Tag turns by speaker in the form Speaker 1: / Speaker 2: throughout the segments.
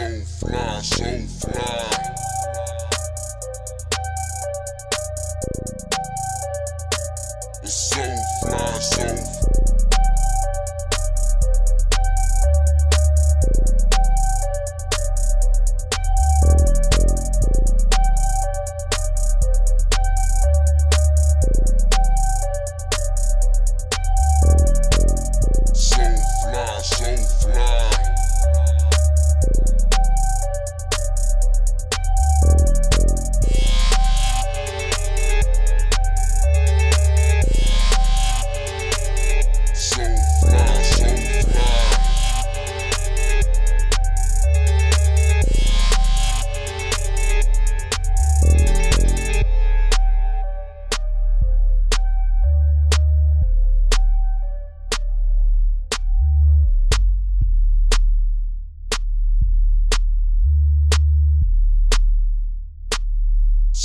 Speaker 1: So fly, so fly. It's so fly, so So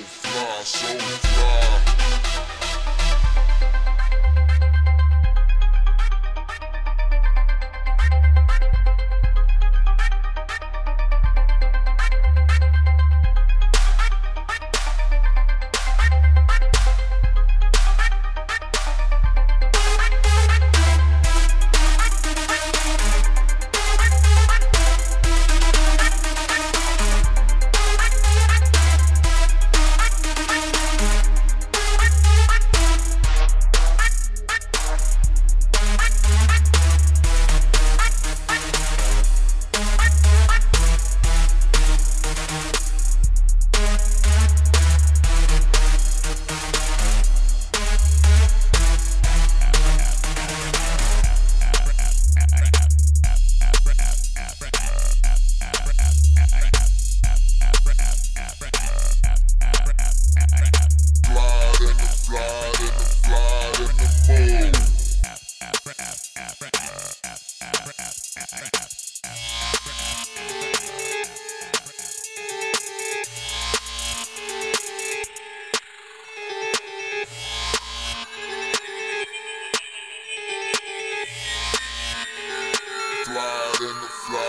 Speaker 1: Fly, so in the fly